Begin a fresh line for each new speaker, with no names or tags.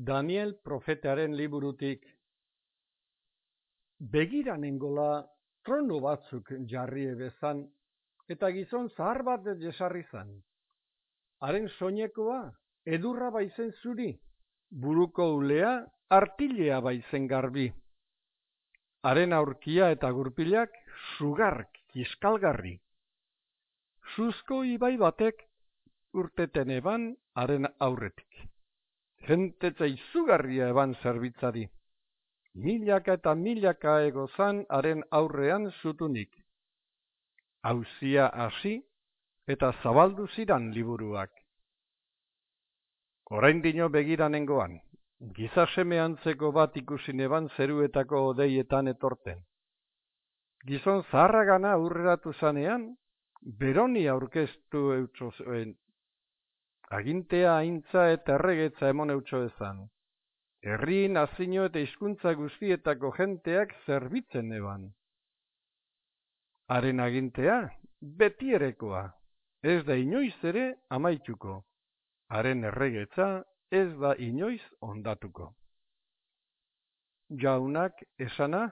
Daniel profetearen liburutik Begiranengola trono batzuk jarri ebezan, eta gizon zahar bat jesarri zan. Haren soinekoa edurra baizen zuri, buruko ulea artilea baizen garbi. Haren aurkia eta gurpilak sugark kiskalgarri. Suzko ibai batek urteten eban haren aurretik jentetza izugarria eban zerbitzari. Milaka eta milaka egozan haren aurrean zutunik. Hauzia hasi eta zabaldu ziran liburuak. Orain dino begiranengoan, gizaseme antzeko bat ikusin eban zeruetako odeietan etorten. Gizon zaharragana aurreratu zanean, beroni aurkeztu eutxo agintea aintza eta erregetza emon eutxo ezan. Herri, nazino eta hizkuntza guztietako jenteak zerbitzen eban. Haren agintea, betierekoa, ez da inoiz ere amaituko. Haren erregetza, ez da inoiz ondatuko. Jaunak esana,